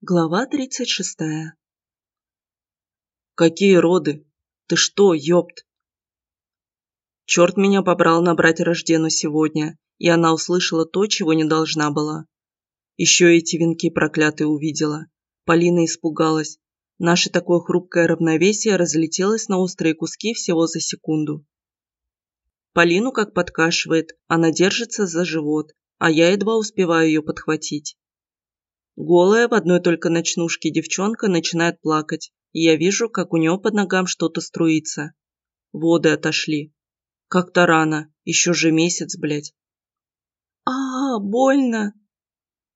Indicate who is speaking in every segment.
Speaker 1: Глава 36. Какие роды? Ты что, ёпт? Черт меня побрал набрать Рождену сегодня, и она услышала то, чего не должна была. Еще эти венки проклятые увидела. Полина испугалась. Наше такое хрупкое равновесие разлетелось на острые куски всего за секунду. Полину как подкашивает, она держится за живот, а я едва успеваю ее подхватить. Голая в одной только ночнушке девчонка начинает плакать, и я вижу, как у нее под ногам что-то струится. Воды отошли. Как-то рано, еще же месяц, блядь. а, -а больно!»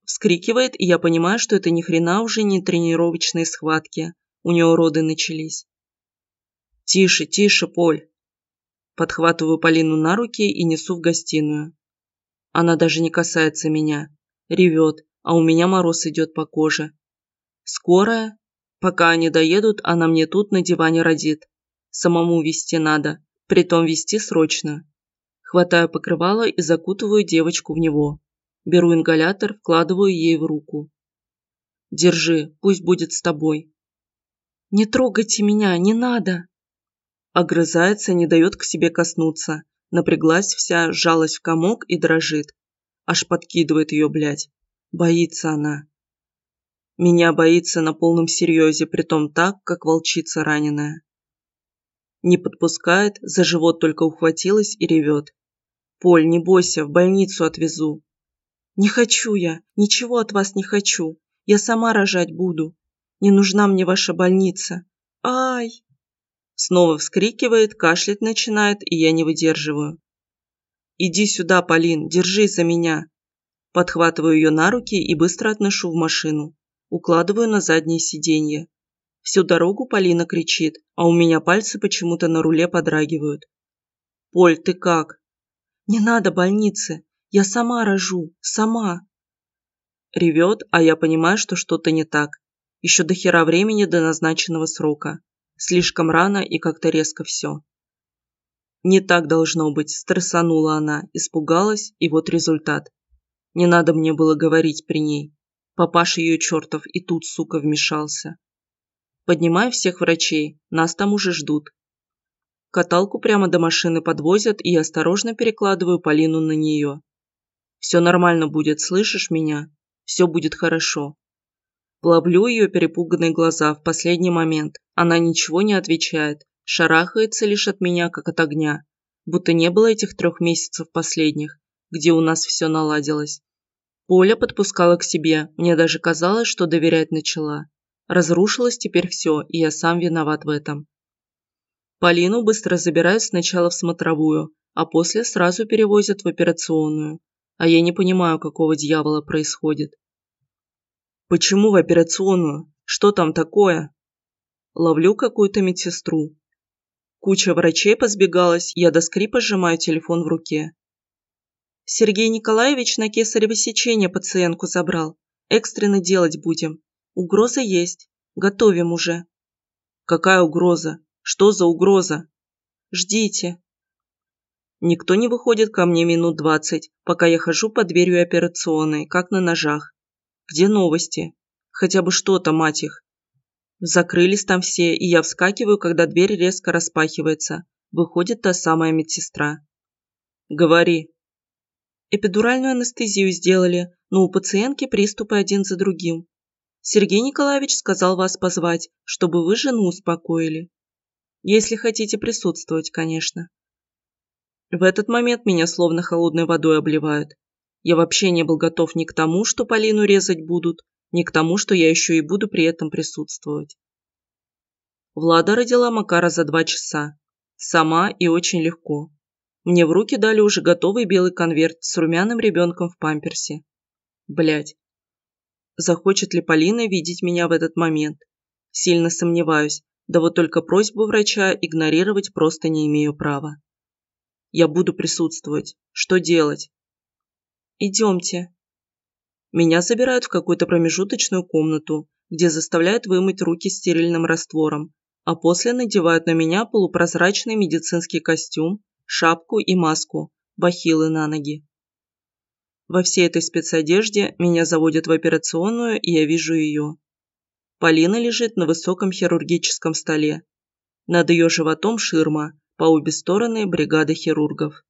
Speaker 1: Вскрикивает, и я понимаю, что это ни хрена уже не тренировочные схватки. У нее роды начались. «Тише, тише, Поль!» Подхватываю Полину на руки и несу в гостиную. Она даже не касается меня. Ревет, а у меня мороз идет по коже. Скорая? Пока они доедут, она мне тут на диване родит. Самому вести надо, притом вести срочно. Хватаю покрывало и закутываю девочку в него. Беру ингалятор, вкладываю ей в руку. Держи, пусть будет с тобой. Не трогайте меня, не надо. Огрызается, не дает к себе коснуться. Напряглась вся, сжалась в комок и дрожит. Аж подкидывает ее, блядь. Боится она. Меня боится на полном серьезе, притом так, как волчица раненая. Не подпускает, за живот только ухватилась и ревет. «Поль, не бойся, в больницу отвезу». «Не хочу я, ничего от вас не хочу. Я сама рожать буду. Не нужна мне ваша больница. Ай!» Снова вскрикивает, кашлять начинает, и я не выдерживаю. «Иди сюда, Полин, держись за меня. Подхватываю ее на руки и быстро отношу в машину. Укладываю на заднее сиденье. Всю дорогу Полина кричит, а у меня пальцы почему-то на руле подрагивают. «Поль, ты как?» «Не надо больницы. Я сама рожу. Сама». Ревет, а я понимаю, что что-то не так. Еще до хера времени до назначенного срока. Слишком рано и как-то резко все. Не так должно быть, стрессанула она, испугалась, и вот результат. Не надо мне было говорить при ней. Папаша ее чертов и тут, сука, вмешался. Поднимаю всех врачей, нас там уже ждут. Каталку прямо до машины подвозят и осторожно перекладываю Полину на нее. Все нормально будет, слышишь меня? Все будет хорошо. Ловлю ее перепуганные глаза в последний момент. Она ничего не отвечает, шарахается лишь от меня, как от огня. Будто не было этих трех месяцев последних, где у нас все наладилось. Поля подпускала к себе, мне даже казалось, что доверять начала. Разрушилось теперь все, и я сам виноват в этом. Полину быстро забирают сначала в смотровую, а после сразу перевозят в операционную. А я не понимаю, какого дьявола происходит. Почему в операционную? Что там такое? Ловлю какую-то медсестру. Куча врачей позбегалась, я до скрипа сжимаю телефон в руке. Сергей Николаевич на кесарево сечение пациентку забрал. Экстренно делать будем. Угроза есть. Готовим уже. Какая угроза? Что за угроза? Ждите. Никто не выходит ко мне минут двадцать, пока я хожу под дверью операционной, как на ножах. Где новости? Хотя бы что-то, мать их. Закрылись там все, и я вскакиваю, когда дверь резко распахивается. Выходит та самая медсестра. «Говори», Эпидуральную анестезию сделали, но у пациентки приступы один за другим. Сергей Николаевич сказал вас позвать, чтобы вы жену успокоили. Если хотите присутствовать, конечно. В этот момент меня словно холодной водой обливают. Я вообще не был готов ни к тому, что Полину резать будут, ни к тому, что я еще и буду при этом присутствовать. Влада родила Макара за два часа. Сама и очень легко. Мне в руки дали уже готовый белый конверт с румяным ребенком в памперсе. Блять. Захочет ли Полина видеть меня в этот момент? Сильно сомневаюсь, да вот только просьбу врача игнорировать просто не имею права. Я буду присутствовать. Что делать? Идемте. Меня забирают в какую-то промежуточную комнату, где заставляют вымыть руки стерильным раствором, а после надевают на меня полупрозрачный медицинский костюм, шапку и маску, бахилы на ноги. Во всей этой спецодежде меня заводят в операционную, и я вижу ее. Полина лежит на высоком хирургическом столе. Над ее животом ширма, по обе стороны бригада хирургов.